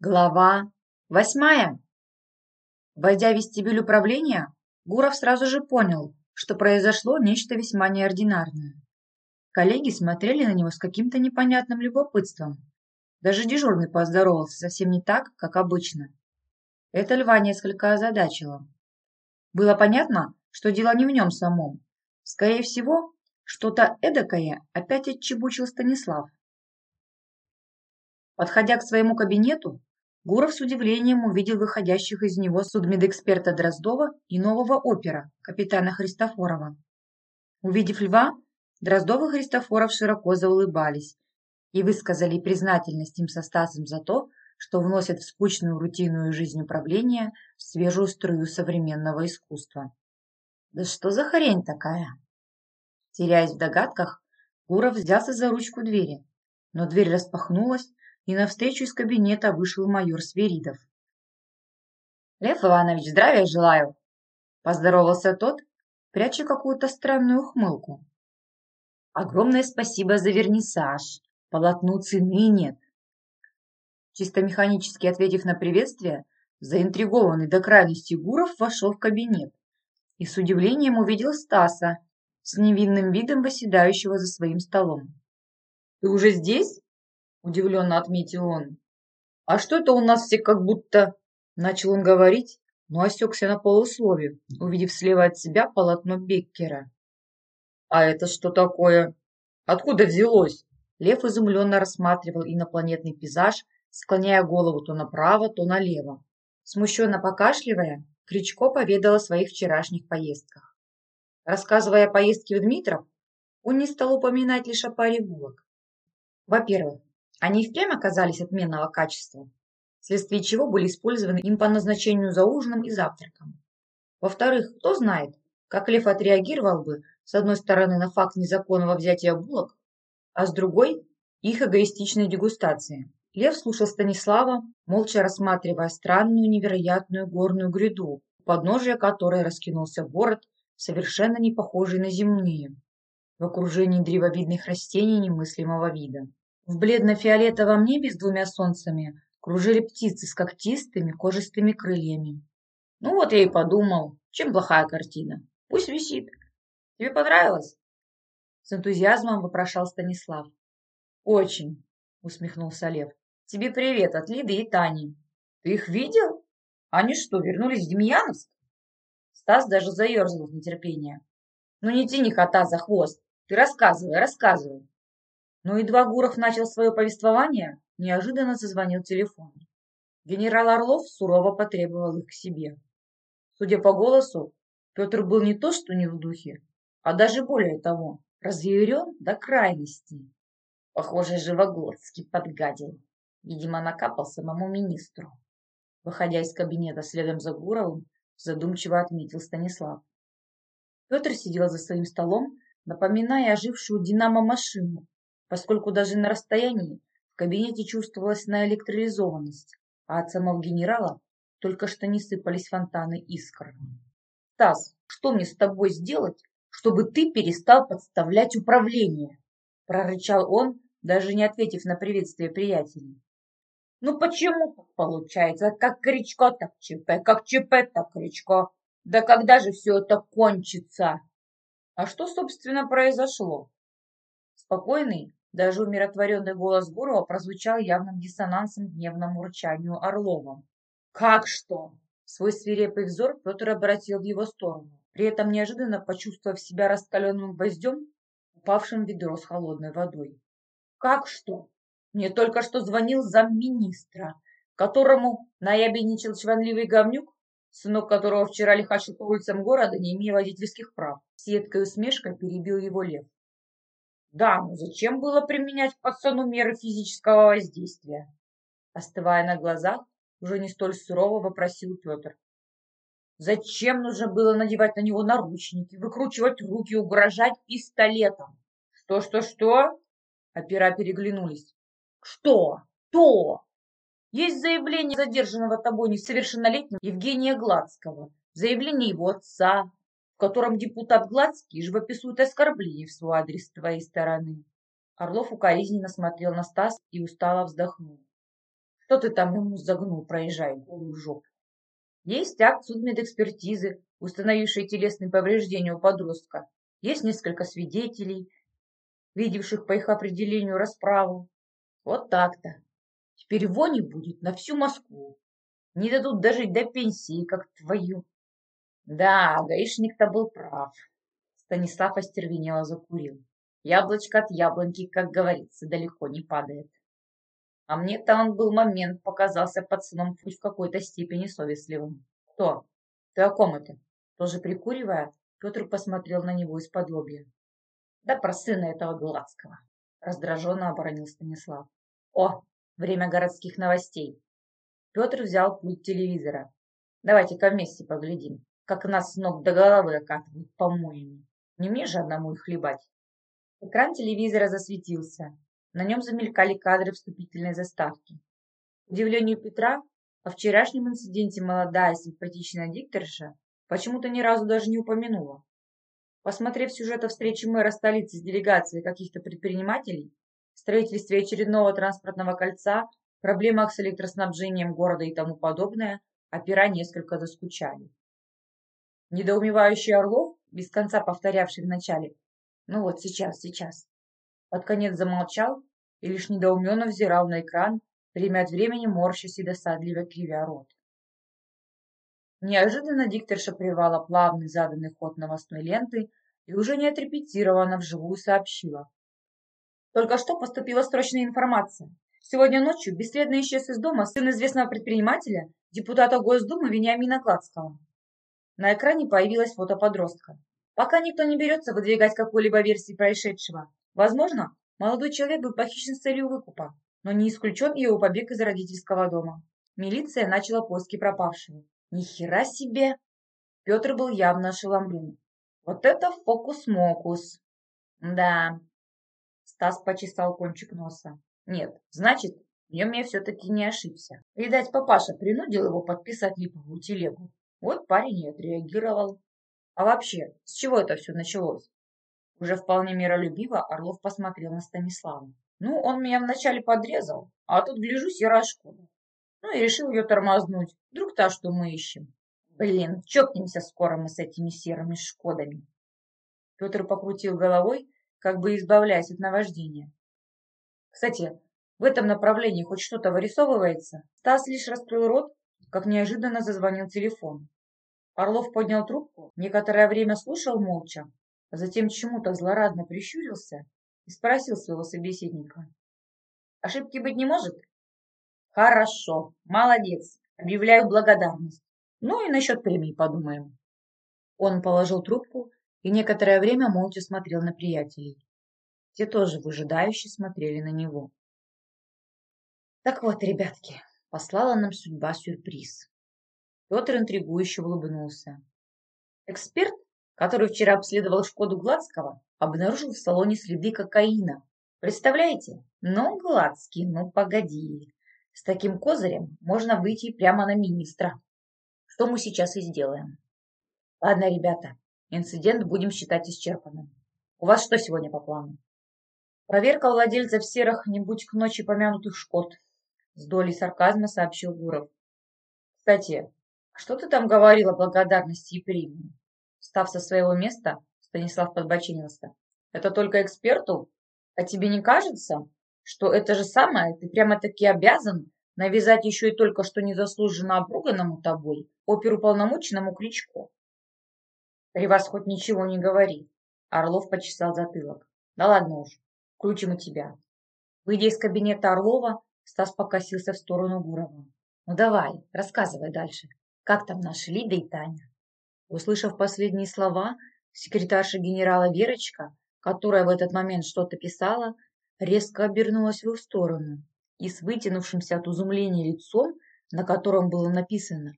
Глава восьмая. Войдя в вестибюль управления, Гуров сразу же понял, что произошло нечто весьма неординарное. Коллеги смотрели на него с каким-то непонятным любопытством. Даже дежурный поздоровался совсем не так, как обычно. Это Льва несколько озадачило. Было понятно, что дело не в нем самом. Скорее всего, что-то эдакое опять отчебучил Станислав. Подходя к своему кабинету, Гуров с удивлением увидел выходящих из него судмедэксперта Дроздова и нового опера, капитана Христофорова. Увидев льва, Дроздов и Христофоров широко заулыбались и высказали признательность им со Стасом за то, что вносят в скучную рутинную жизнь управления свежую струю современного искусства. Да что за хрень такая? Теряясь в догадках, Гуров взялся за ручку двери, но дверь распахнулась, и навстречу из кабинета вышел майор Сверидов. «Лев Иванович, здравия желаю!» Поздоровался тот, пряча какую-то странную ухмылку. «Огромное спасибо за вернисаж. Полотну цены нет». Чисто механически ответив на приветствие, заинтригованный до крайности Гуров вошел в кабинет и с удивлением увидел Стаса с невинным видом восседающего за своим столом. «Ты уже здесь?» Удивленно отметил он. А что это у нас все как будто... Начал он говорить, но осекся на полуслове, увидев слева от себя полотно Беккера. «А это что такое? Откуда взялось?» Лев изумленно рассматривал инопланетный пейзаж, склоняя голову то направо, то налево. Смущенно покашливая, Кричко поведал о своих вчерашних поездках. Рассказывая о поездке в Дмитров, он не стал упоминать лишь о паре булок. Во-первых, они впрямь оказались отменного качества, вследствие чего были использованы им по назначению за ужином и завтраком. Во-вторых, кто знает, как Лев отреагировал бы, с одной стороны, на факт незаконного взятия булок, а с другой – их эгоистичной дегустации. Лев слушал Станислава, молча рассматривая странную невероятную горную гряду, у подножия которой раскинулся город, совершенно не похожий на земные, в окружении древовидных растений немыслимого вида. В бледно-фиолетовом небе с двумя солнцами кружили птицы с когтистыми кожистыми крыльями. Ну вот я и подумал, чем плохая картина. Пусть висит. Тебе понравилось? С энтузиазмом вопрошал Станислав. Очень, усмехнулся Лев. Тебе привет от Лиды и Тани. Ты их видел? Они что, вернулись в Демьяновск? Стас даже заерзал в нетерпении. Ну не тяни кота за хвост. Ты рассказывай, рассказывай. Но едва Гуров начал свое повествование, неожиданно зазвонил телефон. Генерал Орлов сурово потребовал их к себе. Судя по голосу, Петр был не то что не в духе, а даже более того, разъярен до крайности. Похоже, Живоглотский подгадил. Видимо, накапал самому министру. Выходя из кабинета следом за Гуровым, задумчиво отметил Станислав. Петр сидел за своим столом, напоминая ожившую динамо-машину, поскольку даже на расстоянии в кабинете чувствовалась наэлектролизованность, а от самого генерала только что не сыпались фонтаны искр. «Стас, что мне с тобой сделать, чтобы ты перестал подставлять управление?» прорычал он, даже не ответив на приветствие приятелей. «Ну почему так получается? Как Кричко, так ЧП, как ЧП, так Кричко. Да когда же все это кончится?» «А что, собственно, произошло?» Спокойный, даже умиротворенный голос Гурова прозвучал явным диссонансом гневному урчанию Орлова. «Как что?» Свой свирепый взор Петр обратил в его сторону, при этом неожиданно почувствовав себя раскаленным гвоздем, упавшим в ведро с холодной водой. «Как что? Мне только что звонил замминистра, которому наябедничал чванливый говнюк, сынок которого вчера лихачил по улицам города, не имея водительских прав. С едкой усмешкой перебил его лев. Да, но зачем было применять пацану меры физического воздействия? Остывая на глазах, уже не столь сурово вопросил Петр. Зачем нужно было надевать на него наручники, выкручивать руки, угрожать пистолетом? Что, что, что? Опера переглянулись. Что? То? Есть заявление задержанного тобой несовершеннолетнего Евгения Гладского, заявление его отца, в котором депутат Гладский живописует оскорбление в свой адрес с твоей стороны. Орлов укоризненно смотрел на Стас и устало вздохнул. Что ты там ему загнул, проезжая голую жопу? Есть акт судмедэкспертизы, установивший телесные повреждения у подростка. Есть несколько свидетелей, видевших по их определению расправу. Вот так-то. Теперь не будет на всю Москву. Не дадут дожить до пенсии, как твою. Да, гаишник-то был прав. Станислав остервенело закурил. Яблочко от яблоньки, как говорится, далеко не падает. А мне-то он был момент, показался пацаном хоть в какой-то степени совестливым. Кто? Ты о ком это? Тоже прикуривая, Петр посмотрел на него из-под лобья. Да про сына этого Гладского. Раздраженно оборонил Станислав. О, время городских новостей. Петр взял пульт телевизора. Давайте-ка вместе поглядим, как нас с ног до головы окатывают помоями. Не мне же одному их хлебать. Экран телевизора засветился. На нем замелькали кадры вступительной заставки. К удивлению Петра, о вчерашнем инциденте молодая симпатичная дикторша почему-то ни разу даже не упомянула. Посмотрев сюжет о встрече мэра столицы с делегацией каких-то предпринимателей, строительстве очередного транспортного кольца, проблемах с электроснабжением города и тому подобное, опера несколько заскучали. Недоумевающий Орлов, без конца повторявший вначале «Ну вот, сейчас, сейчас», под конец замолчал и лишь недоуменно взирал на экран, время от времени морщась и досадливо кривя рот. Неожиданно дикторша прервала плавный заданный ход новостной ленты и уже не отрепетированно вживую сообщила. Только что поступила срочная информация. Сегодня ночью бесследно исчез из дома сын известного предпринимателя, депутата Госдумы Вениамина Гладского. На экране появилось фото подростка. Пока никто не берется выдвигать какую-либо версию происшедшего. Возможно, молодой человек был похищен с целью выкупа, но не исключен его побег из родительского дома. Милиция начала поиски пропавшего. Ни хера себе! Петр был явно ошеломлен. Вот это фокус-мокус. Да. Стас почесал кончик носа. Нет, значит, в нем я все-таки не ошибся. Видать, папаша принудил его подписать липовую телегу. Вот парень и отреагировал. А вообще, с чего это все началось? Уже вполне миролюбиво Орлов посмотрел на Станислава. Ну, он меня вначале подрезал, а тут, гляжу, серая шкода. Ну и решил ее тормознуть. Вдруг та, что мы ищем. Блин, чокнемся скоро мы с этими серыми шкодами. Петр покрутил головой, как бы избавляясь от наваждения. Кстати, в этом направлении хоть что-то вырисовывается? Стас лишь раскрыл рот, как неожиданно зазвонил телефон. Орлов поднял трубку, некоторое время слушал молча, а затем чему-то злорадно прищурился и спросил своего собеседника. «Ошибки быть не может?» Хорошо, молодец. Объявляю благодарность. Ну и насчет премии подумаем. Он положил трубку и некоторое время молча смотрел на приятелей. Те тоже выжидающе смотрели на него. Так вот, ребятки, послала нам судьба сюрприз. Петр интригующе улыбнулся. Эксперт, который вчера обследовал Шкоду Гладского, обнаружил в салоне следы кокаина. Представляете? Ну, Гладский, ну погоди. С таким козырем можно выйти прямо на министра. Что мы сейчас и сделаем. Ладно, ребята, инцидент будем считать исчерпанным. У вас что сегодня по плану? Проверка владельцев серых, не будь к ночи помянутых шкод. С долей сарказма сообщил Гуров. Кстати, что ты там говорил о благодарности и премии? Встав со своего места, Станислав подбочинился. Это только эксперту? А тебе не кажется, что это же самое ты прямо-таки обязан навязать еще и только что незаслуженно обруганному тобой оперуполномоченному Кличко. При вас хоть ничего не говори. Орлов почесал затылок. Да ладно уж, включим и тебя. Выйдя из кабинета Орлова, Стас покосился в сторону Гурова. Ну давай, рассказывай дальше. Как там наши Лида и Таня? Услышав последние слова, секретарша генерала Верочка, которая в этот момент что-то писала, резко обернулась в их сторону и с вытянувшимся от изумления лицом, на котором было написано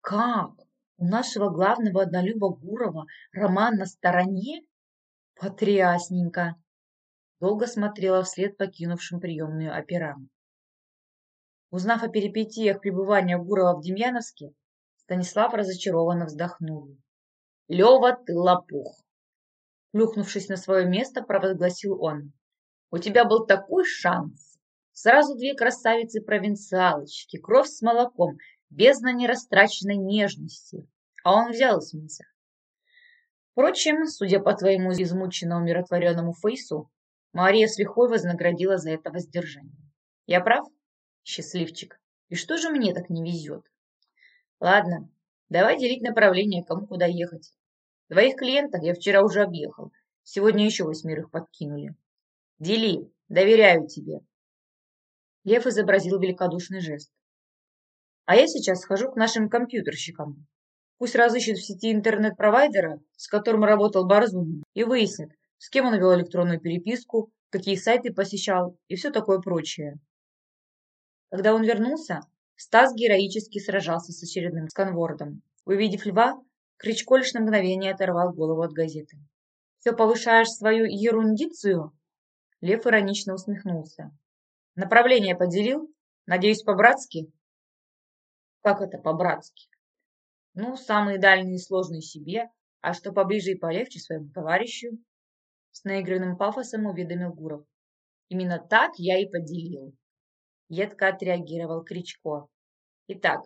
«Как? У нашего главного однолюба Гурова роман на стороне? Потрясненько!» Долго смотрела вслед покинувшим приемную операм. Узнав о перипетиях пребывания Гурова в Демьяновске, Станислав разочарованно вздохнул. «Лева, ты лопух!» Плюхнувшись на свое место, провозгласил он. У тебя был такой шанс. Сразу две красавицы-провинциалочки, кровь с молоком, бездна нерастраченной нежности. А он взял и смылся. Впрочем, судя по твоему измученному умиротворенному фейсу, Мария с лихвой вознаградила за это воздержание. Я прав? Счастливчик. И что же мне так не везет? Ладно, давай делить направление, кому куда ехать. Двоих клиентов я вчера уже объехал. Сегодня еще восьмерых подкинули. Дели, доверяю тебе. Лев изобразил великодушный жест. А я сейчас схожу к нашим компьютерщикам. Пусть разыщут в сети интернет-провайдера, с которым работал Барзун, и выяснит, с кем он вел электронную переписку, какие сайты посещал и все такое прочее. Когда он вернулся, Стас героически сражался с очередным сканвордом. Увидев льва, Кричко лишь на мгновение оторвал голову от газеты. «Все повышаешь свою ерундицию?» Лев иронично усмехнулся. «Направление поделил? Надеюсь, по-братски?» «Как это по-братски?» «Ну, самые дальние и сложные себе, а что поближе и полегче своему товарищу?» С наигранным пафосом уведомил Гуров. «Именно так я и поделил едко отреагировал Кричко. Итак,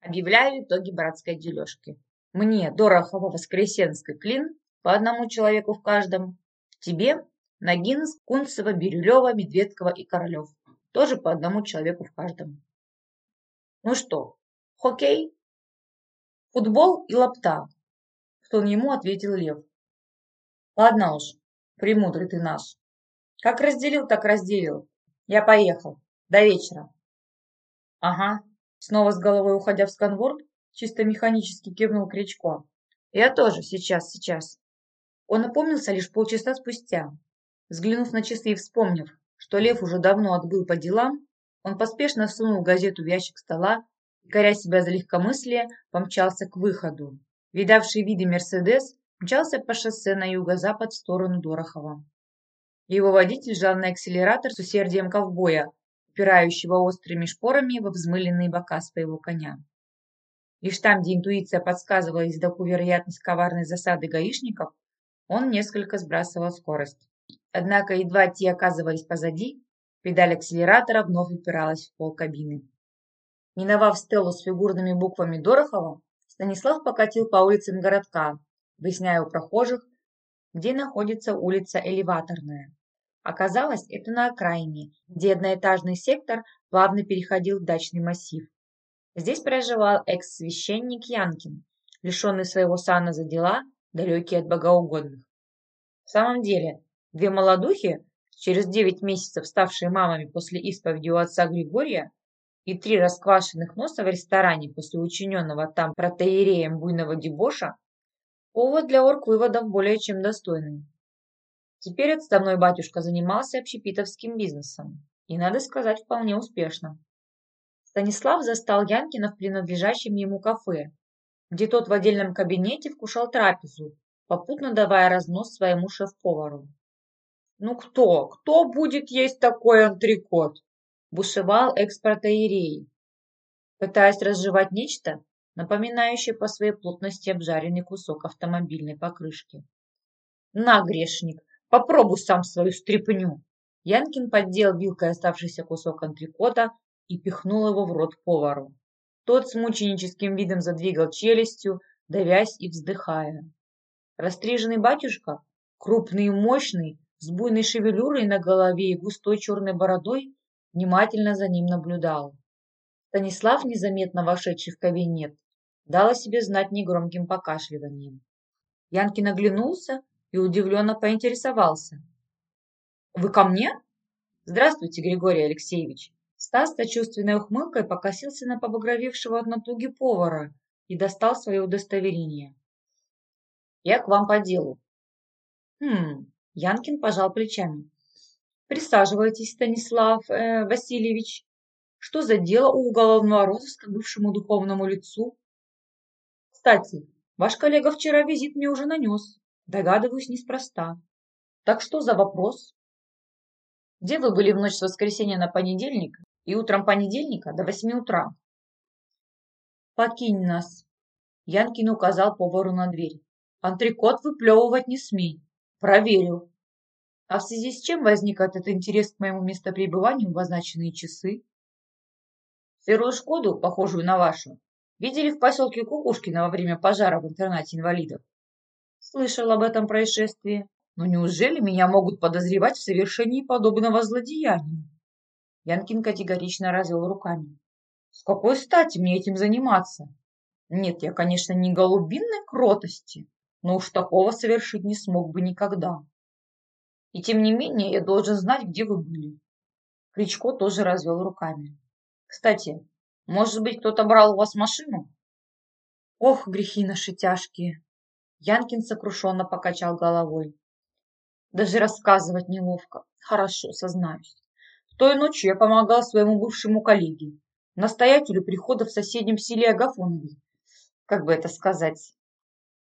объявляю итоги братской дележки. Мне Дорохово-Воскресенский клин по одному человеку в каждом. Тебе Нагинс, Кунцева, Бирюлева, Медведкова и Королев. Тоже по одному человеку в каждом. Ну что, хоккей? Футбол и лапта. В тон ему ответил Лев. Ладно уж, премудрый ты наш. Как разделил, так разделил. Я поехал. До вечера. Ага. Снова с головой уходя в сканворд, чисто механически кивнул Кричко. Я тоже. Сейчас, сейчас. Он опомнился лишь полчаса спустя. Взглянув на часы и вспомнив, что Лев уже давно отбыл по делам, он поспешно сунул газету в ящик стола и, коря себя за легкомыслие, помчался к выходу. Видавший виды Мерседес мчался по шоссе на юго-запад в сторону Дорохова. Его водитель жал на акселератор с усердием ковбоя, упирающего острыми шпорами во взмыленные бока своего коня. Лишь там, где интуиция подсказывала издаку вероятность коварной засады гаишников, он несколько сбрасывал скорость. Однако едва те оказывались позади, педаль акселератора вновь упиралась в пол кабины. Миновав стелу с фигурными буквами Дорохова, Станислав покатил по улицам городка, выясняя у прохожих, где находится улица Элеваторная. Оказалось, это на окраине, где одноэтажный сектор плавно переходил в дачный массив. Здесь проживал экс-священник Янкин, лишенный своего сана за дела, далекий от богоугодных. В самом деле, две молодухи, через девять месяцев ставшие мамами после исповеди у отца Григория, и три расквашенных носа в ресторане после учиненного там протеереем буйного дебоша, повод для орг-выводов более чем достойный. Теперь отставной батюшка занимался общепитовским бизнесом. И, надо сказать, вполне успешно. Станислав застал Янкина в принадлежащем ему кафе, где тот в отдельном кабинете вкушал трапезу, попутно давая разнос своему шеф-повару. «Ну кто? Кто будет есть такой антрикот?» – бушевал экс-протеерей, пытаясь разжевать нечто, напоминающее по своей плотности обжаренный кусок автомобильной покрышки. «На, грешник, Попробуй сам свою стряпню. Янкин поддел вилкой оставшийся кусок антрикота и пихнул его в рот повару. Тот с мученическим видом задвигал челюстью, давясь и вздыхая. Растриженный батюшка, крупный и мощный, с буйной шевелюрой на голове и густой черной бородой, внимательно за ним наблюдал. Станислав, незаметно вошедший в кабинет, дал о себе знать негромким покашливанием. Янкин оглянулся и удивленно поинтересовался. «Вы ко мне?» «Здравствуйте, Григорий Алексеевич!» Стас сочувственной ухмылкой покосился на побагровевшего от натуги повара и достал свое удостоверение. «Я к вам по делу». «Хм...» Янкин пожал плечами. «Присаживайтесь, Станислав э, Васильевич. Что за дело у уголовного розыска бывшему духовному лицу?» «Кстати, ваш коллега вчера визит мне уже нанес. Догадываюсь, неспроста. Так что за вопрос? Где вы были в ночь с воскресенья на понедельник и утром понедельника до восьми утра? Покинь нас. Янкин указал повару на дверь. Антрикот выплевывать не смей. Проверю. А в связи с чем возник этот интерес к моему местопребыванию в означенные часы? Серую Шкоду, похожую на вашу, видели в поселке Кукушкино во время пожара в интернате инвалидов. Слышал об этом происшествии. Но неужели меня могут подозревать в совершении подобного злодеяния? Янкин категорично развел руками. С какой стати мне этим заниматься? Нет, я, конечно, не голубинной кротости, но уж такого совершить не смог бы никогда. И тем не менее я должен знать, где вы были. Кричко тоже развел руками. Кстати, может быть, кто-то брал у вас машину? Ох, грехи наши тяжкие. Янкин сокрушенно покачал головой. Даже рассказывать неловко. Хорошо, сознаюсь. Той ночью я помогал своему бывшему коллеге, настоятелю прихода в соседнем селе Агафонове. Как бы это сказать?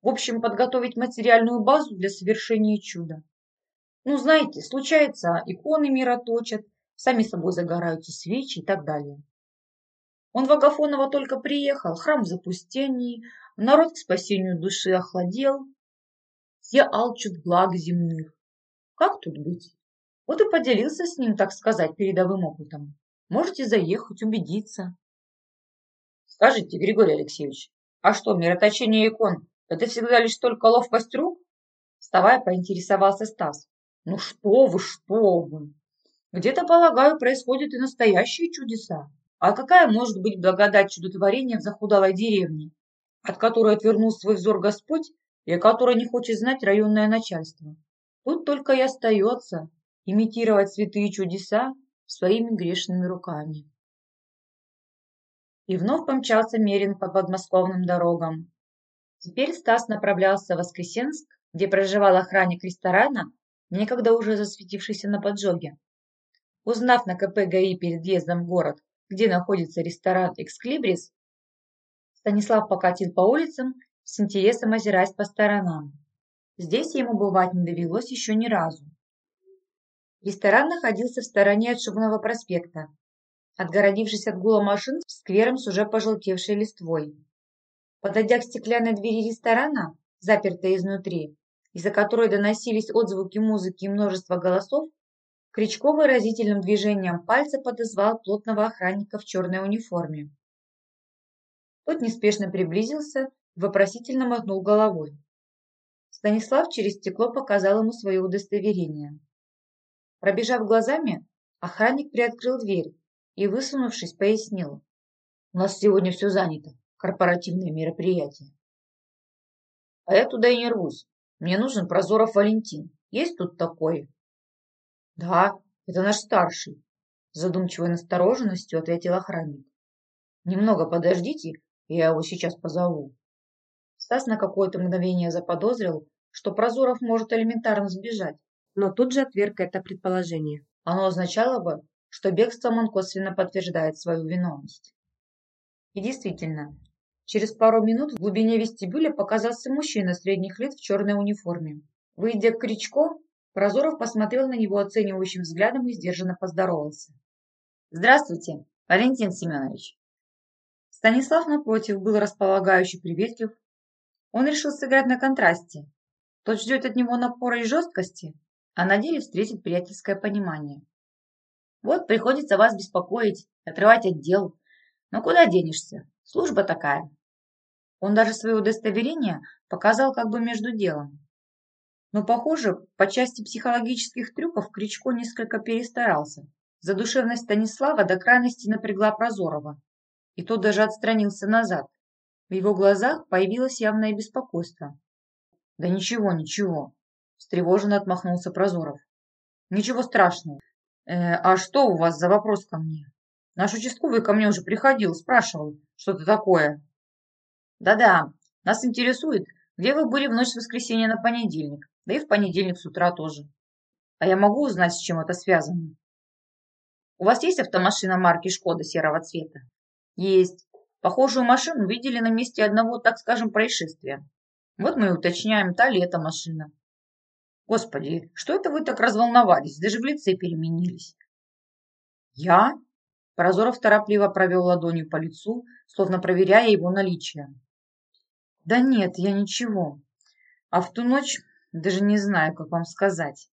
В общем, подготовить материальную базу для совершения чуда. Ну, знаете, случается, иконы мира точат, сами собой загораются свечи и так далее. Он в Агафоново только приехал, храм в запустении, народ к спасению души охладел, все алчут благ земных. Как тут быть? Вот и поделился с ним, так сказать, передовым опытом. Можете заехать, убедиться. Скажите, Григорий Алексеевич, а что, мироточение икон – это всегда лишь только ловкость рук? Вставая, поинтересовался Стас. Ну что вы, что вы! Где-то, полагаю, происходят и настоящие чудеса. А какая может быть благодать чудотворения в захудалой деревне, от которой отвернул свой взор Господь и о которой не хочет знать районное начальство? Тут только и остается имитировать святые чудеса своими грешными руками. И вновь помчался Мерин по подмосковным дорогам. Теперь Стас направлялся в Воскресенск, где проживал охранник ресторана, некогда уже засветившийся на поджоге. Узнав на КП ГАИ перед въездом в город, где находится ресторан «Эксклибрис», Станислав покатил по улицам, с интересом озираясь по сторонам. Здесь ему бывать не довелось еще ни разу. Ресторан находился в стороне от Шубного проспекта, отгородившись от гула машин сквером с уже пожелтевшей листвой. Подойдя к стеклянной двери ресторана, запертой изнутри, из-за которой доносились отзвуки музыки и множество голосов, Кричко выразительным движением пальца подозвал плотного охранника в черной униформе. Тот неспешно приблизился вопросительно мотнул головой. Станислав через стекло показал ему свое удостоверение. Пробежав глазами, охранник приоткрыл дверь и, высунувшись, пояснил. «У нас сегодня все занято. Корпоративное мероприятие». «А я туда и не рвусь. Мне нужен Прозоров Валентин. Есть тут такой?» «Да, это наш старший», – задумчивой настороженностью ответил охранник. «Немного подождите, я его сейчас позову». Стас на какое-то мгновение заподозрил, что Прозоров может элементарно сбежать, но тут же отверг это предположение. Оно означало бы, что бегством он косвенно подтверждает свою виновность. И действительно, через пару минут в глубине вестибюля показался мужчина средних лет в черной униформе. Выйдя к Кричко, Прозоров посмотрел на него оценивающим взглядом и сдержанно поздоровался. «Здравствуйте, Валентин Семенович!» Станислав, напротив, был располагающий приветлив. Он решил сыграть на контрасте. Тот ждет от него напора и жесткости, а на деле встретит приятельское понимание. Вот приходится вас беспокоить, отрывать отдел. Но куда денешься? Служба такая. Он даже свое удостоверение показал как бы между делом. Но, похоже, по части психологических трюков Кричко несколько перестарался. Задушевность Станислава до крайности напрягла Прозорова, и тот даже отстранился назад. В его глазах появилось явное беспокойство. «Да ничего, ничего», – встревоженно отмахнулся Прозоров. «Ничего страшного. Э, а что у вас за вопрос ко мне? Наш участковый ко мне уже приходил, спрашивал, что-то такое». «Да-да, нас интересует, где вы были в ночь с воскресенья на понедельник да и в понедельник с утра тоже. А я могу узнать, с чем это связано? У вас есть автомашина марки Шкода серого цвета? Есть. Похожую машину видели на месте одного, так скажем, происшествия. Вот мы и уточняем, та ли это машина. Господи, что это вы так разволновались? Даже в лице переменились. Я? Прозоров торопливо провел ладонью по лицу, словно проверяя его наличие. Да нет, я ничего. А в ту ночь даже не знаю, как вам сказать.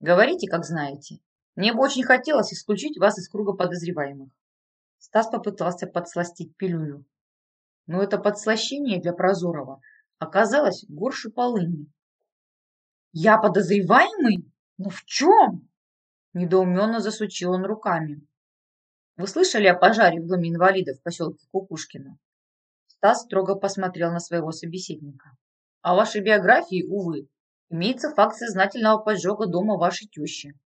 Говорите, как знаете. Мне бы очень хотелось исключить вас из круга подозреваемых. Стас попытался подсластить пилюлю. Но это подслащение для Прозорова оказалось горше полыни. «Я подозреваемый? Но в чем?» Недоуменно засучил он руками. «Вы слышали о пожаре в доме инвалидов в поселке Кукушкино?» Стас строго посмотрел на своего собеседника. «О вашей биографии, увы, имеется факт сознательного поджога дома вашей тещи.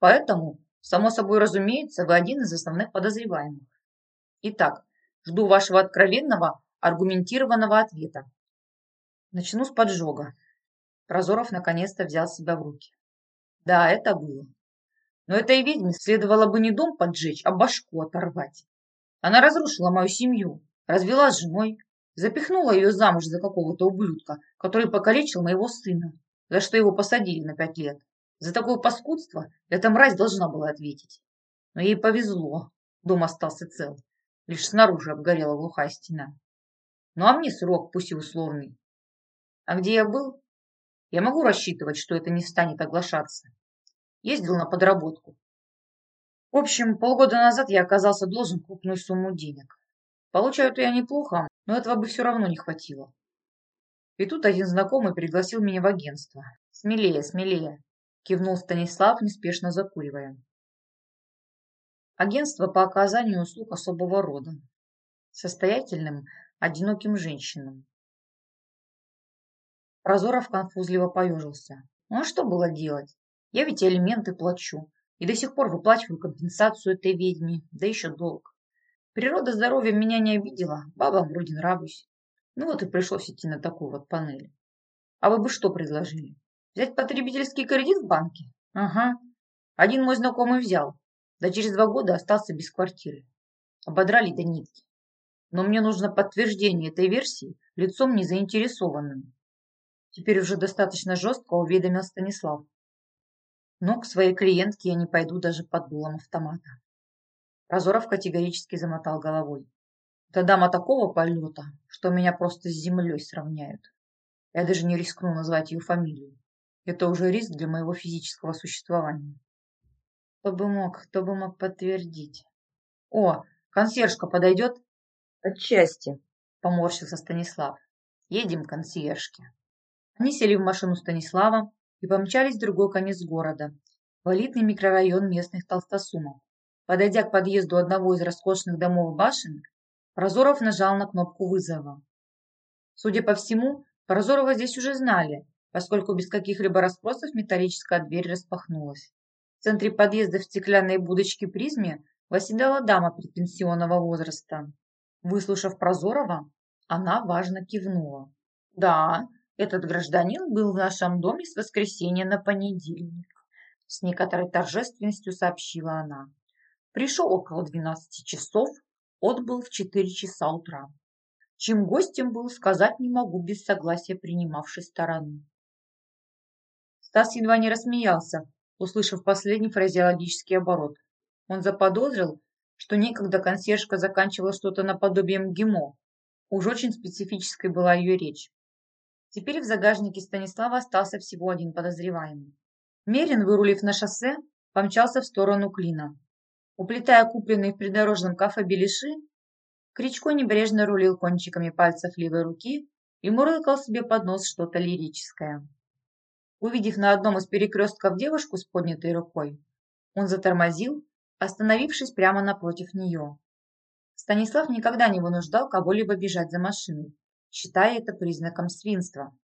Поэтому, само собой разумеется, вы один из основных подозреваемых. Итак, жду вашего откровенного, аргументированного ответа. Начну с поджога. Прозоров наконец-то взял себя в руки. Да, это было. Но этой ведьме следовало бы не дом поджечь, а башку оторвать. Она разрушила мою семью, развела с женой, запихнула ее замуж за какого-то ублюдка, который покалечил моего сына, за что его посадили на пять лет. За такое паскудство эта мразь должна была ответить. Но ей повезло, дом остался цел. Лишь снаружи обгорела глухая стена. Ну а мне срок, пусть и условный. А где я был? Я могу рассчитывать, что это не станет оглашаться. Ездил на подработку. В общем, полгода назад я оказался должен крупную сумму денег. Получаю-то я неплохо, но этого бы все равно не хватило. И тут один знакомый пригласил меня в агентство. Смелее, смелее кивнул Станислав, неспешно закуривая. Агентство по оказанию услуг особого рода. Состоятельным, одиноким женщинам. Прозоров конфузливо поежился. Ну а что было делать? Я ведь элементы плачу. И до сих пор выплачиваю компенсацию этой ведьме, да еще долг. Природа здоровья меня не обидела, бабам вроде нравлюсь. Ну вот и пришлось идти на такую вот панель. А вы бы что предложили? Взять потребительский кредит в банке? Ага. Один мой знакомый взял. Да через два года остался без квартиры. Ободрали до нитки. Но мне нужно подтверждение этой версии лицом незаинтересованным. Теперь уже достаточно жестко уведомил Станислав. Но к своей клиентке я не пойду даже под дулом автомата. Разоров категорически замотал головой. Это дама такого полета, что меня просто с землей сравняют. Я даже не рискну назвать ее фамилию. Это уже риск для моего физического существования. Кто бы мог, кто бы мог подтвердить. О, консьержка подойдет? Отчасти, поморщился Станислав. Едем к консьержке. Они сели в машину Станислава и помчались в другой конец города, в элитный микрорайон местных толстосумов. Подойдя к подъезду одного из роскошных домов башен, Прозоров нажал на кнопку вызова. Судя по всему, Прозорова здесь уже знали, поскольку без каких-либо расспросов металлическая дверь распахнулась. В центре подъезда в стеклянной будочке призме восседала дама предпенсионного возраста. Выслушав Прозорова, она важно кивнула. «Да, этот гражданин был в нашем доме с воскресенья на понедельник», с некоторой торжественностью сообщила она. «Пришел около двенадцати часов, отбыл в четыре часа утра. Чем гостем был, сказать не могу без согласия принимавшей стороны. Стас едва не рассмеялся, услышав последний фразеологический оборот. Он заподозрил, что некогда консьержка заканчивала что-то наподобие МГИМО. Уж очень специфической была ее речь. Теперь в загажнике Станислава остался всего один подозреваемый. Мерин, вырулив на шоссе, помчался в сторону Клина. Уплетая купленные в придорожном кафе беляши, Кричко небрежно рулил кончиками пальцев левой руки и мурлыкал себе под нос что-то лирическое. Увидев на одном из перекрестков девушку с поднятой рукой, он затормозил, остановившись прямо напротив нее. Станислав никогда не вынуждал кого-либо бежать за машиной, считая это признаком свинства.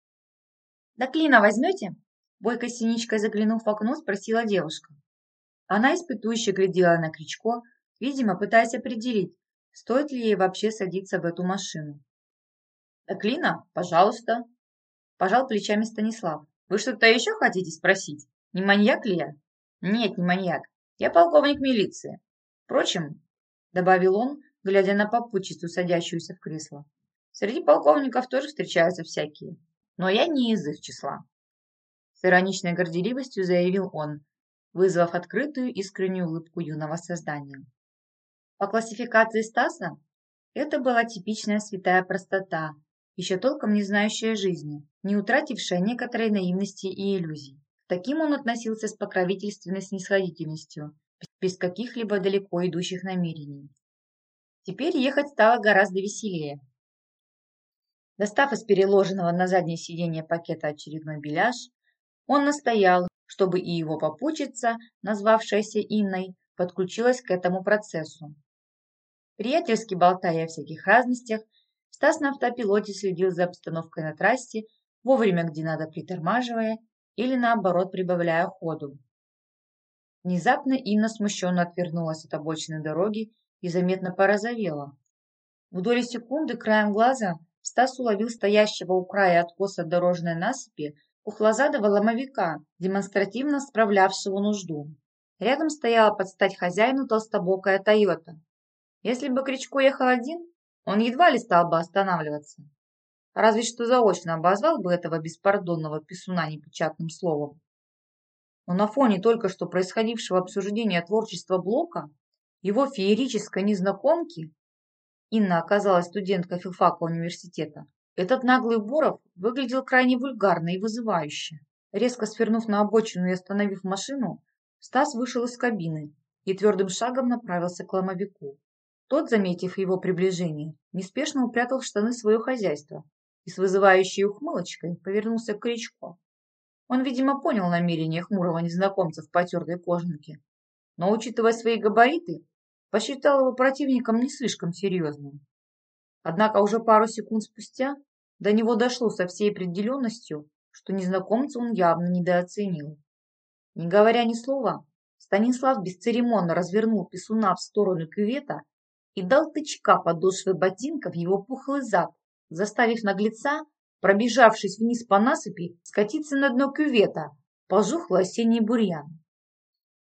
«Да клина возьмете?» Бойкой синичкой заглянув в окно, спросила девушка. Она испытующе глядела на Кричко, видимо, пытаясь определить, стоит ли ей вообще садиться в эту машину. «Да клина, пожалуйста!» Пожал плечами Станислав. Вы что-то еще хотите спросить? Не маньяк ли я? Нет, не маньяк. Я полковник милиции. Впрочем, добавил он, глядя на попутчицу, садящуюся в кресло, среди полковников тоже встречаются всякие. Но я не из их числа. С ироничной горделивостью заявил он, вызвав открытую искреннюю улыбку юного создания. По классификации Стаса, это была типичная святая простота, еще толком не знающая жизни, не утратившая некоторой наивности и иллюзий. Таким он относился с покровительственной снисходительностью, без каких-либо далеко идущих намерений. Теперь ехать стало гораздо веселее. Достав из переложенного на заднее сиденье пакета очередной беляш, он настоял, чтобы и его попутчица, назвавшаяся Инной, подключилась к этому процессу. Приятельски болтая о всяких разностях, Стас на автопилоте следил за обстановкой на трассе, вовремя где надо притормаживая или наоборот прибавляя ходу. Внезапно Инна смущенно отвернулась от обочины дороги и заметно порозовела. В доли секунды краем глаза Стас уловил стоящего у края откоса дорожной насыпи пухлозадого ломовика, демонстративно справлявшего нужду. Рядом стояла под стать хозяину толстобокая Тойота. Если бы Кричко ехал один, он едва ли стал бы останавливаться. Разве что заочно обозвал бы этого беспардонного писуна непечатным словом. Но на фоне только что происходившего обсуждения творчества Блока, его феерической незнакомки, Инна оказалась студенткой филфака университета, этот наглый Боров выглядел крайне вульгарно и вызывающе. Резко свернув на обочину и остановив машину, Стас вышел из кабины и твердым шагом направился к ломовику. Тот, заметив его приближение, неспешно упрятал в штаны свое хозяйство и с вызывающей ухмылочкой повернулся к Кричко. Он, видимо, понял намерение хмурого незнакомца в потертой кожанке, но, учитывая свои габариты, посчитал его противником не слишком серьезным. Однако уже пару секунд спустя до него дошло со всей определенностью, что незнакомца он явно недооценил. Не говоря ни слова, Станислав бесцеремонно развернул писуна в сторону кювета и дал тычка подошвы ботинка в его пухлый зад, заставив наглеца, пробежавшись вниз по насыпи, скатиться на дно кювета, пожухлый осенний бурьян.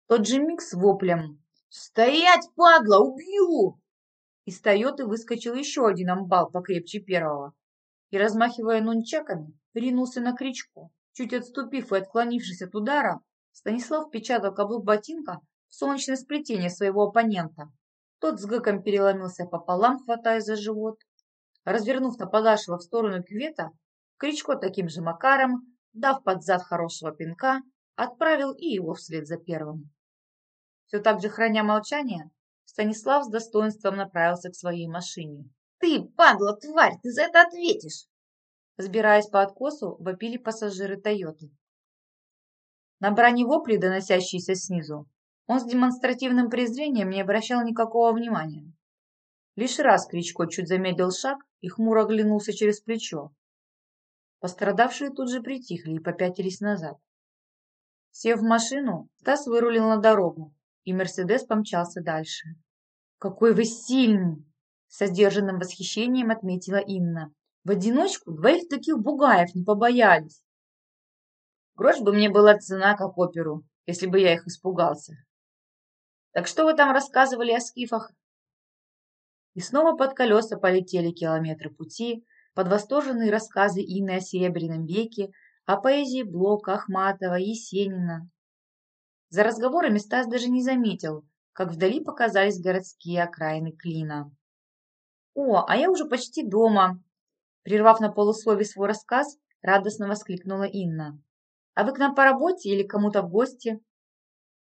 Тот же миг с воплем «Стоять, падла, убью!» Из Тойоты выскочил еще один амбал покрепче первого и, размахивая нунчаками, ринулся на крючку. Чуть отступив и отклонившись от удара, Станислав печатал каблук ботинка в солнечное сплетение своего оппонента. Тот с гыком переломился пополам, хватая за живот. Развернув нападавшего в сторону кювета, Кричко таким же макаром, дав под зад хорошего пинка, отправил и его вслед за первым. Все так же храня молчание, Станислав с достоинством направился к своей машине. «Ты, падла, тварь, ты за это ответишь!» Сбираясь по откосу, вопили пассажиры Тойоты. На брони вопли, доносящиеся снизу, он с демонстративным презрением не обращал никакого внимания. Лишь раз Кричко чуть замедлил шаг и хмуро оглянулся через плечо. Пострадавшие тут же притихли и попятились назад. Сев в машину, Стас вырулил на дорогу, и Мерседес помчался дальше. «Какой вы сильный!» Со сдержанным восхищением отметила Инна. «В одиночку двоих таких бугаев не побоялись!» Грош бы мне была цена как оперу, если бы я их испугался. Так что вы там рассказывали о скифах? И снова под колеса полетели километры пути, под восторженные рассказы Инны о Серебряном веке, о поэзии Блока, Ахматова, Есенина. За разговорами Стас даже не заметил, как вдали показались городские окраины Клина. «О, а я уже почти дома!» Прервав на полусловие свой рассказ, радостно воскликнула Инна. «А вы к нам по работе или кому-то в гости?»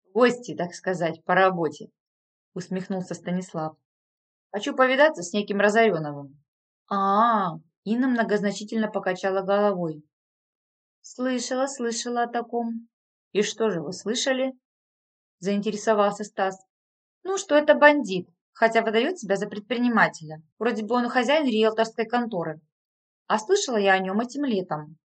«В гости, так сказать, по работе», усмехнулся Станислав. «Хочу повидаться с неким Разореновым». А, -а, а Инна многозначительно покачала головой. «Слышала, слышала о таком. «И что же вы слышали?» – заинтересовался Стас. «Ну, что это бандит, хотя выдает себя за предпринимателя. Вроде бы он хозяин риэлторской конторы. А слышала я о нем этим летом.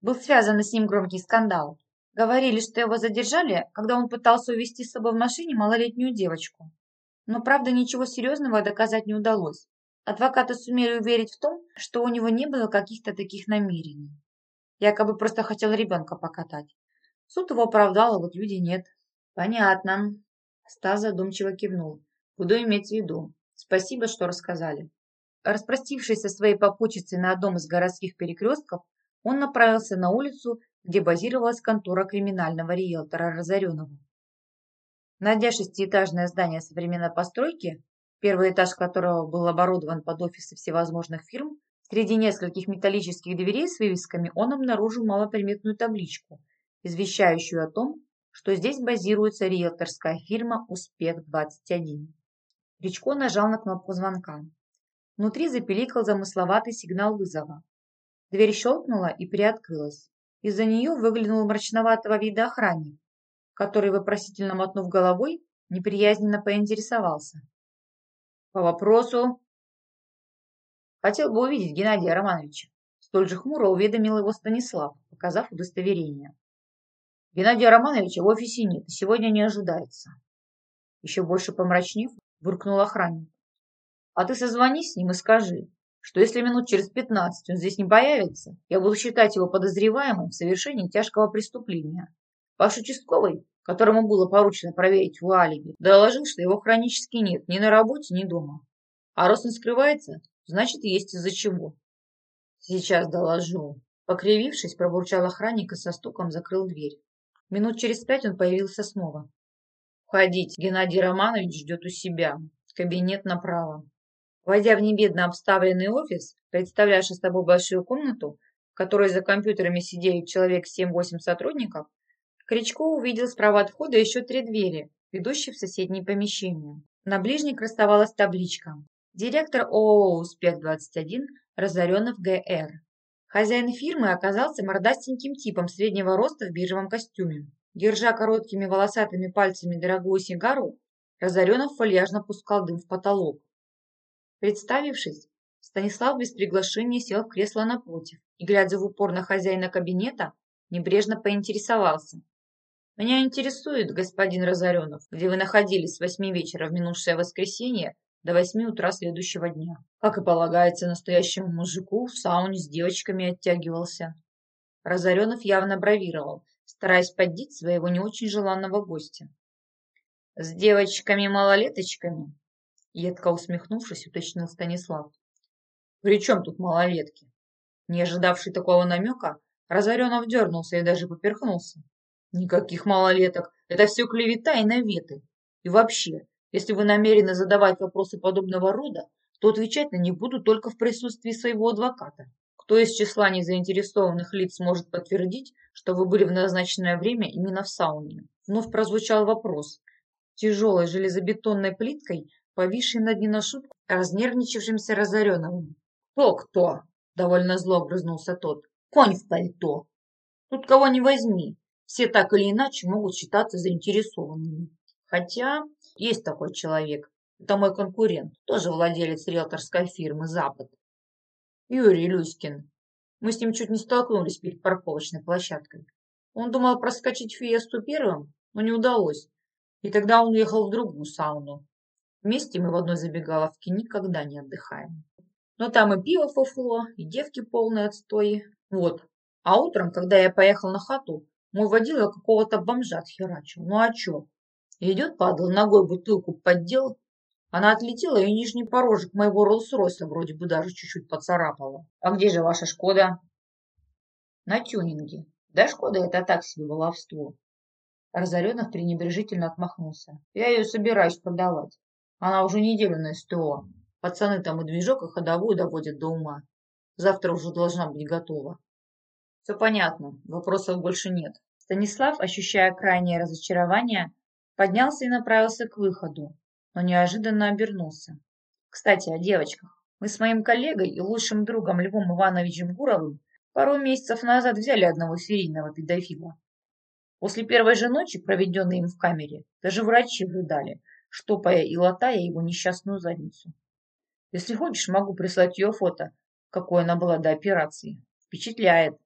Был связан с ним громкий скандал. Говорили, что его задержали, когда он пытался увезти с собой в машине малолетнюю девочку. Но, правда, ничего серьезного доказать не удалось. Адвокаты сумели уверить в том, что у него не было каких-то таких намерений. Якобы просто хотел ребенка покатать. Суд его оправдал, а вот люди нет. Понятно. Стас задумчиво кивнул. Буду иметь в виду. Спасибо, что рассказали. Распростившись со своей попутчицей на одном из городских перекрестков, он направился на улицу, где базировалась контора криминального риэлтора Разоренова. Найдя шестиэтажное здание современной постройки, первый этаж которого был оборудован под офисы всевозможных фирм, среди нескольких металлических дверей с вывесками он обнаружил малоприметную табличку извещающую о том, что здесь базируется риэлторская фирма «Успех-21». Речко нажал на кнопку звонка. Внутри запеликал замысловатый сигнал вызова. Дверь щелкнула и приоткрылась. Из-за нее выглянул мрачноватого вида охранник, который, вопросительно мотнув головой, неприязненно поинтересовался. «По вопросу...» «Хотел бы увидеть Геннадия Романовича», столь же хмуро уведомил его Станислав, показав удостоверение. Геннадия Романовича в офисе нет сегодня не ожидается. Еще больше помрачнев, буркнул охранник. А ты созвонись с ним и скажи, что если минут через пятнадцать он здесь не появится, я буду считать его подозреваемым в совершении тяжкого преступления. Ваш участковый, которому было поручено проверить его алиби, доложил, что его хронически нет ни на работе, ни дома. А раз он скрывается, значит, есть из-за чего. Сейчас доложу. Покривившись, пробурчал охранник и со стуком закрыл дверь. Минут через пять он появился снова. «Входите, Геннадий Романович ждет у себя. Кабинет направо». Войдя в небедно обставленный офис, представлявший собой большую комнату, в которой за компьютерами сидели человек 7-8 сотрудников, Кричко увидел справа от входа еще три двери, ведущие в соседние помещения. На ближней красовалась табличка «Директор ООО «Успех-21» Разоренов Г.Р. Хозяин фирмы оказался мордастеньким типом среднего роста в бежевом костюме. Держа короткими волосатыми пальцами дорогую сигару, Разоренов фольяжно пускал дым в потолок. Представившись, Станислав без приглашения сел в кресло напротив и, глядя в упор на хозяина кабинета, небрежно поинтересовался. «Меня интересует, господин Разоренов, где вы находились с восьми вечера в минувшее воскресенье до восьми утра следующего дня. Как и полагается настоящему мужику, в сауне с девочками оттягивался. Разоренов явно бравировал, стараясь поддеть своего не очень желанного гостя. «С девочками-малолеточками?» Едко усмехнувшись, уточнил Станислав. «При чем тут малолетки?» Не ожидавший такого намека, Разоренов дернулся и даже поперхнулся. «Никаких малолеток, это все клевета и наветы. И вообще, если вы намерены задавать вопросы подобного рода, то отвечать на них буду только в присутствии своего адвоката. Кто из числа незаинтересованных лиц может подтвердить, что вы были в назначенное время именно в сауне? Вновь прозвучал вопрос, тяжелой железобетонной плиткой, повисшей над не на шутку разнервничавшимся разоренным. «Кто-кто?» – довольно зло грызнулся тот. «Конь в пальто! Тут кого не возьми, все так или иначе могут считаться заинтересованными. Хотя есть такой человек. Это мой конкурент, тоже владелец риэлторской фирмы «Запад». Юрий Люськин. Мы с ним чуть не столкнулись перед парковочной площадкой. Он думал проскочить Фиесту первым, но не удалось. И тогда он уехал в другую сауну. Вместе мы в одной забегаловке никогда не отдыхаем. Но там и пиво фуфло, и девки полные отстои. Вот. А утром, когда я поехал на хату, мой водила какого-то бомжа отхерачил. Ну а чё? Идет, падал, ногой бутылку поддел. Она отлетела, и нижний порожек моего Роллс-Ройса вроде бы даже чуть-чуть поцарапала. А где же ваша Шкода? На тюнинге. Да Шкода это так себе баловство. Разоренов пренебрежительно отмахнулся. Я ее собираюсь продавать. Она уже неделю на СТО. Пацаны там и движок, и ходовую доводят до ума. Завтра уже должна быть готова. Все понятно, вопросов больше нет. Станислав, ощущая крайнее разочарование, поднялся и направился к выходу, но неожиданно обернулся. Кстати, о девочках. Мы с моим коллегой и лучшим другом Львом Ивановичем Гуровым пару месяцев назад взяли одного серийного педофила. После первой же ночи, проведенной им в камере, даже врачи рыдали, штопая и латая его несчастную задницу. Если хочешь, могу прислать ее фото, какой она была до операции. Впечатляет.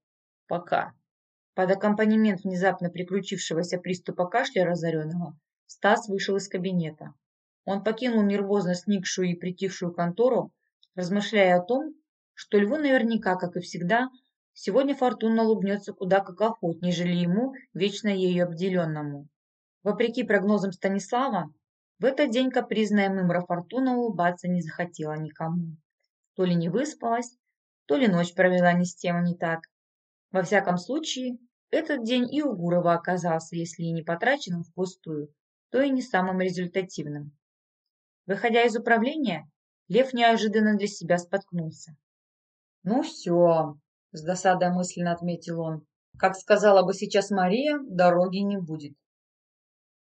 Пока. Под аккомпанемент внезапно приключившегося приступа кашля разоренного, Стас вышел из кабинета. Он покинул нервозно сникшую и притихшую контору, размышляя о том, что Льву наверняка, как и всегда, сегодня фортуна улыбнется куда как охот, нежели ему, вечно ею обделенному. Вопреки прогнозам Станислава, в этот день капризная мымра фортуна улыбаться не захотела никому. То ли не выспалась, то ли ночь провела ни с тем, ни так. Во всяком случае, этот день и у Гурова оказался, если и не потраченным впустую, то и не самым результативным. Выходя из управления, Лев неожиданно для себя споткнулся. «Ну все», — с досадой мысленно отметил он, Как сказала бы сейчас Мария, дороги не будет.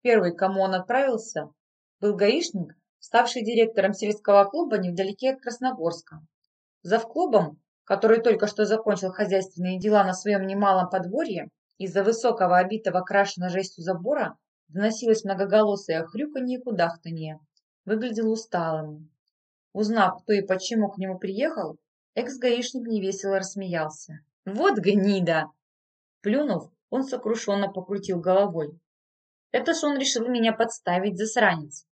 Первый, кому он отправился, был гаишник, ставший директором сельского клуба невдалеке от Красногорска. За клубом, который только что закончил хозяйственные дела на своем немалом подворье, из-за высокого обитого крашено жестью забора доносилось многоголосое хрюканье и кудахтанье. Выглядел усталым. Узнав, кто и почему к нему приехал, экс-гаишник невесело рассмеялся. «Вот гнида!» Плюнув, он сокрушенно покрутил головой. Это ж он решил меня подставить, засранец.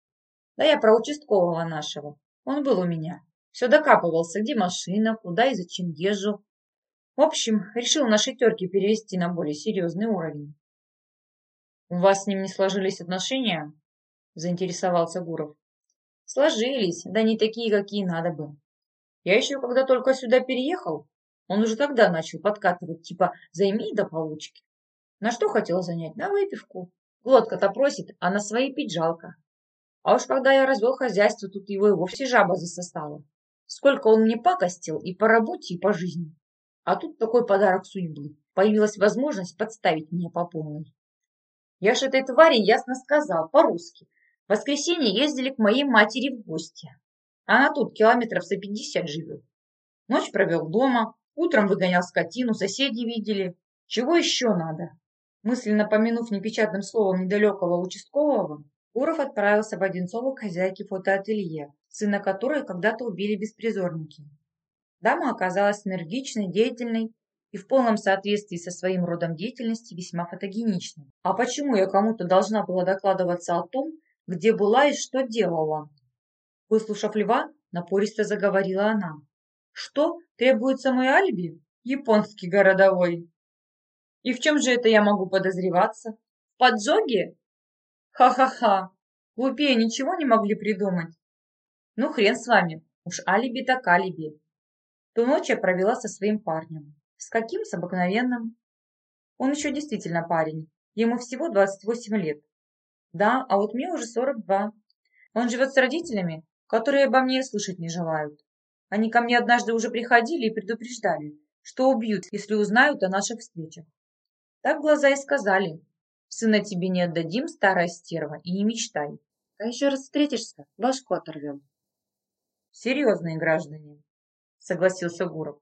Да я про участкового нашего. Он был у меня. Все докапывался, где машина, куда и зачем езжу. В общем, решил наши терки перевести на более серьезный уровень. «У вас с ним не сложились отношения?» – заинтересовался Гуров. «Сложились, да не такие, какие надо бы. Я еще когда только сюда переехал, он уже тогда начал подкатывать, типа «займи до получки». На что хотел занять? На выпивку. Глотка-то просит, а на свои пить жалко. А уж когда я развел хозяйство, тут его и вовсе жаба засосала. Сколько он мне пакостил и по работе, и по жизни. А тут такой подарок судьбы. Появилась возможность подставить меня по полной. Я ж этой твари ясно сказал, по-русски. В воскресенье ездили к моей матери в гости. Она тут километров за пятьдесят живет. Ночь провел дома, утром выгонял скотину, соседи видели. Чего еще надо? Мысленно помянув непечатным словом недалекого участкового, Гуров отправился в Одинцово к хозяйке фотоателье, сына которой когда-то убили беспризорники. Дама оказалась энергичной, деятельной и в полном соответствии со своим родом деятельности весьма фотогеничной. А почему я кому-то должна была докладываться о том, где была и что делала? Выслушав льва, напористо заговорила она. Что, требуется мой алиби? Японский городовой. И в чем же это я могу подозреваться? В поджоге? Ха-ха-ха. Глупее ничего не могли придумать. Ну, хрен с вами. Уж алиби так алиби. Ту ночь я провела со своим парнем. С каким? С обыкновенным. Он еще действительно парень. Ему всего 28 лет. Да, а вот мне уже 42. Он живет с родителями, которые обо мне слышать не желают. Они ко мне однажды уже приходили и предупреждали, что убьют, если узнают о наших встречах. Так глаза и сказали. Сына тебе не отдадим, старая стерва, и не мечтай. А еще раз встретишься, башку оторвем. Серьезные граждане, согласился Гуров.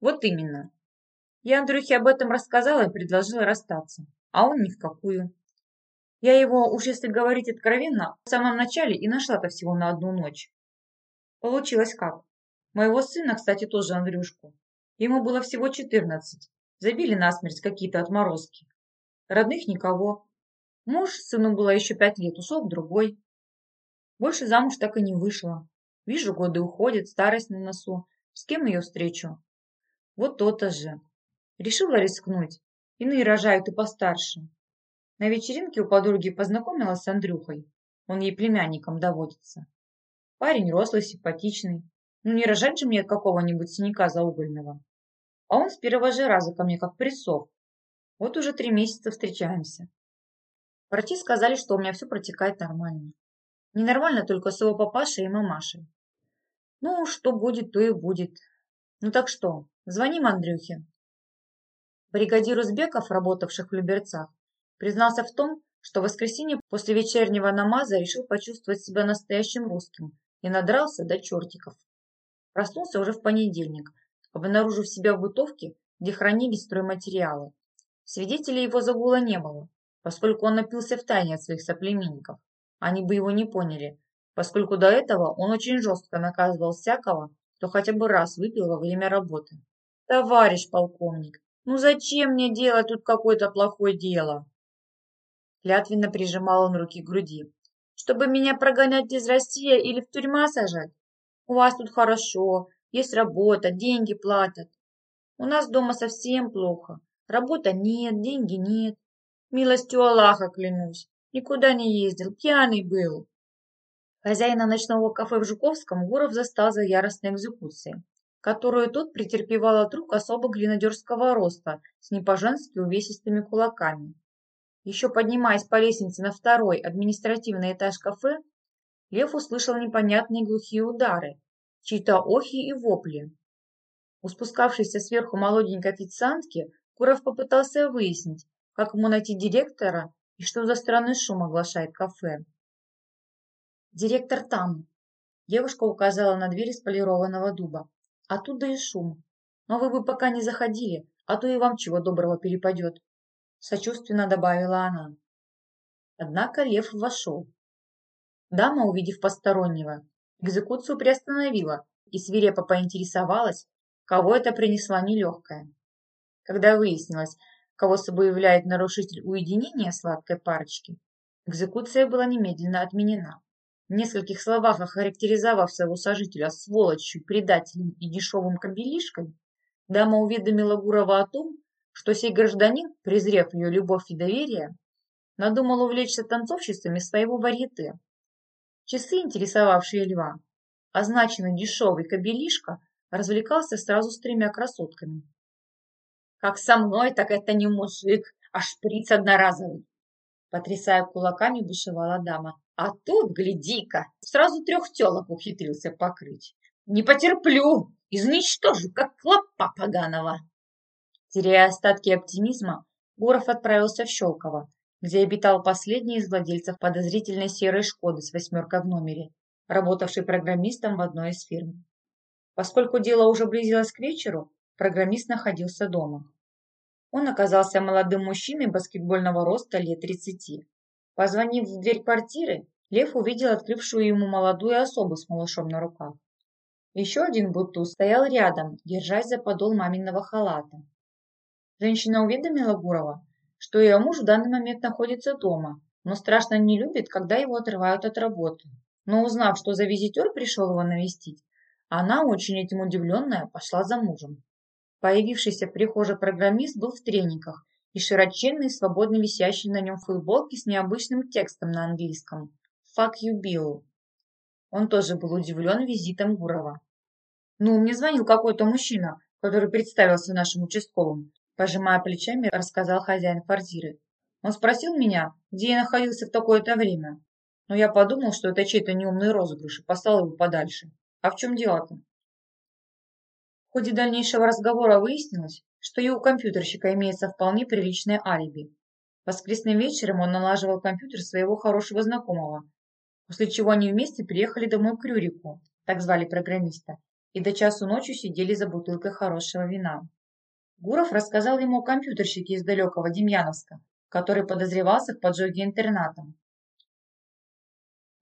Вот именно. Я Андрюхе об этом рассказала и предложила расстаться, а он ни в какую. Я его, уж если говорить откровенно, в самом начале и нашла-то всего на одну ночь. Получилось как? Моего сына, кстати, тоже Андрюшку. Ему было всего четырнадцать, Забили насмерть какие-то отморозки. Родных никого. Муж сыну было еще пять лет, ушел к другой. Больше замуж так и не вышла. Вижу, годы уходят, старость на носу. С кем ее встречу? Вот то-то же. Решила рискнуть. Иные рожают и постарше. На вечеринке у подруги познакомилась с Андрюхой. Он ей племянником доводится. Парень рослый, симпатичный. Ну не рожать же мне какого-нибудь синяка заугольного. А он с первого же раза ко мне как присох. Вот уже три месяца встречаемся. Врачи сказали, что у меня все протекает нормально. Ненормально только с его папашей и мамашей. Ну, что будет, то и будет. Ну так что, звоним Андрюхе. Бригадир узбеков, работавших в Люберцах, признался в том, что в воскресенье после вечернего намаза решил почувствовать себя настоящим русским и надрался до чертиков. Проснулся уже в понедельник, обнаружив себя в бытовке, где хранились стройматериалы. Свидетелей его загула не было, поскольку он напился в тайне от своих соплеменников. Они бы его не поняли, поскольку до этого он очень жестко наказывал всякого, кто хотя бы раз выпил во время работы. «Товарищ полковник, ну зачем мне делать тут какое-то плохое дело?» Клятвенно прижимал он руки к груди. «Чтобы меня прогонять из России или в тюрьма сажать? У вас тут хорошо, есть работа, деньги платят. У нас дома совсем плохо. Работа нет, деньги нет. Милостью Аллаха клянусь. Никуда не ездил, пьяный был. Хозяина ночного кафе в Жуковском Гуров застал за яростной экзекуцией, которую тот претерпевал от рук особо глинодерского роста с не по-женски увесистыми кулаками. Еще поднимаясь по лестнице на второй административный этаж кафе, Лев услышал непонятные глухие удары, чьи-то охи и вопли. У спускавшейся сверху молоденькой официантки Куров попытался выяснить, как ему найти директора и что за странный шум оглашает кафе. «Директор там!» Девушка указала на дверь из полированного дуба. «Оттуда и шум. Но вы бы пока не заходили, а то и вам чего доброго перепадет!» Сочувственно добавила она. Однако Лев вошел. Дама, увидев постороннего, экзекуцию приостановила и свирепо поинтересовалась, кого это принесла нелегкая. Когда выяснилось, кого собой являет нарушитель уединения сладкой парочки, экзекуция была немедленно отменена. В нескольких словах охарактеризовав своего сожителя сволочью, предателем и дешевым кобелишкой, дама уведомила Гурова о том, что сей гражданин, презрев ее любовь и доверие, надумал увлечься танцовщицами своего варьете. Часы, интересовавшие льва, означенный дешевый кобелишка, развлекался сразу с тремя красотками. «Как со мной, так это не мужик, а шприц одноразовый!» Потрясая кулаками, бушевала дама. «А тут, гляди-ка, сразу трех телок ухитрился покрыть. Не потерплю, изничтожу, как клопа поганого!» Теряя остатки оптимизма, Гуров отправился в Щелково, где обитал последний из владельцев подозрительной серой «Шкоды» с восьмеркой в номере, работавший программистом в одной из фирм. Поскольку дело уже близилось к вечеру, программист находился дома. Он оказался молодым мужчиной баскетбольного роста лет 30. Позвонив в дверь квартиры, Лев увидел открывшую ему молодую особу с малышом на руках. Еще один бутуз стоял рядом, держась за подол маминого халата. Женщина уведомила Гурова, что ее муж в данный момент находится дома, но страшно не любит, когда его отрывают от работы. Но узнав, что за визитер пришел его навестить, она, очень этим удивленная, пошла за мужем. Появившийся в прихожей программист был в трениках и широченный, свободно висящий на нем футболке с необычным текстом на английском «Fuck you, Bill». Он тоже был удивлен визитом Гурова. «Ну, мне звонил какой-то мужчина, который представился нашим участковым. Пожимая плечами, рассказал хозяин квартиры. Он спросил меня, где я находился в такое-то время. Но я подумал, что это чей-то неумный розыгрыш и послал его подальше. А в чем дело-то? В ходе дальнейшего разговора выяснилось, что и у компьютерщика имеется вполне приличное алиби. Воскресным вечером он налаживал компьютер своего хорошего знакомого, после чего они вместе приехали домой к Рюрику, так звали программиста, и до часу ночи сидели за бутылкой хорошего вина. Гуров рассказал ему о компьютерщике из далекого Демьяновска, который подозревался в поджоге интерната.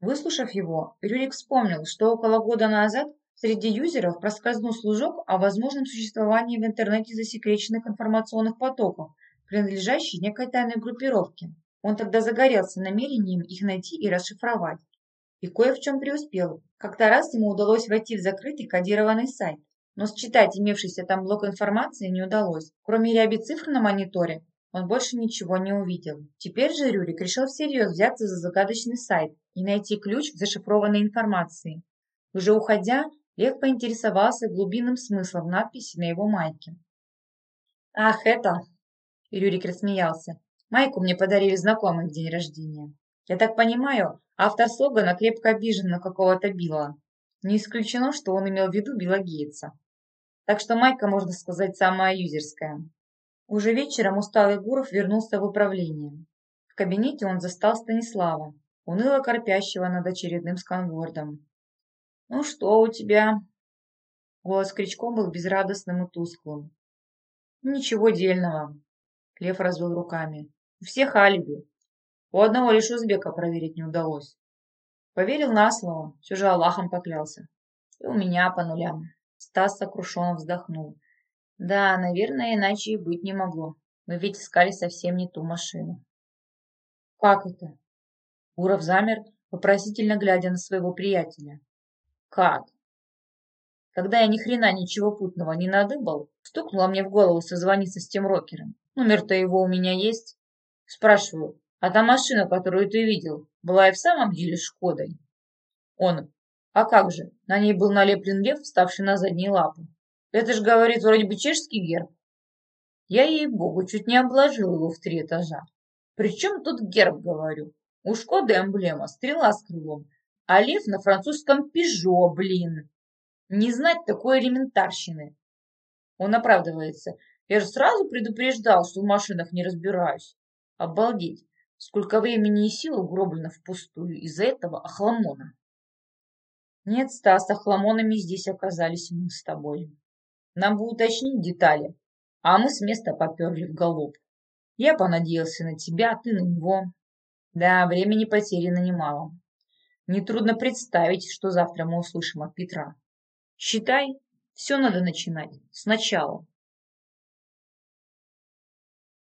Выслушав его, Рюрик вспомнил, что около года назад среди юзеров проскользнул служок о возможном существовании в интернете засекреченных информационных потоков, принадлежащих некой тайной группировке. Он тогда загорелся намерением их найти и расшифровать. И кое в чем преуспел. Как-то раз ему удалось войти в закрытый кодированный сайт, но считать имевшийся там блок информации не удалось. Кроме ряби цифр на мониторе, он больше ничего не увидел. Теперь же Рюрик решил всерьез взяться за загадочный сайт и найти ключ к зашифрованной информации. Уже уходя, Лев поинтересовался глубинным смыслом надписи на его майке. «Ах, это...» – Рюрик рассмеялся. «Майку мне подарили знакомый в день рождения. Я так понимаю, автор слогана крепко обижен на какого-то Билла. Не исключено, что он имел в виду Билла Гейтса. Так что майка, можно сказать, самая юзерская. Уже вечером усталый Гуров вернулся в управление. В кабинете он застал Станислава, уныло корпящего над очередным сканвордом. «Ну что у тебя?» Голос Кричком был безрадостным и тусклым. «Ничего дельного», — Лев развел руками. «У всех алиби. У одного лишь узбека проверить не удалось. Поверил на слово, все же Аллахом поклялся. И у меня по нулям». Стас сокрушенно вздохнул. Да, наверное, иначе и быть не могло. Мы ведь искали совсем не ту машину. Как это? Уров замер, вопросительно глядя на своего приятеля. Как? Когда я ни хрена ничего путного не надыбал, стукнуло мне в голову созвониться с тем рокером. Номер-то его у меня есть. Спрашиваю, а та машина, которую ты видел, была и в самом деле Шкодой? Он, а как же, на ней был налеплен лев, вставший на задние лапы. Это же, говорит, вроде бы чешский герб. Я, ей-богу, чуть не обложил его в три этажа. Причем тут герб, говорю. У Шкоды эмблема, стрела с крылом, а лев на французском пижо, блин. Не знать такой элементарщины. Он оправдывается. Я же сразу предупреждал, что в машинах не разбираюсь. Обалдеть, сколько времени и сил угроблено впустую из-за этого охламона. Нет, Стас, охламонами здесь оказались мы с тобой. Нам бы уточнить детали, а мы с места поперли в голуб. Я понадеялся на тебя, а ты на него. Да, времени потеряно немало. Нетрудно представить, что завтра мы услышим от Петра. Считай, все надо начинать сначала.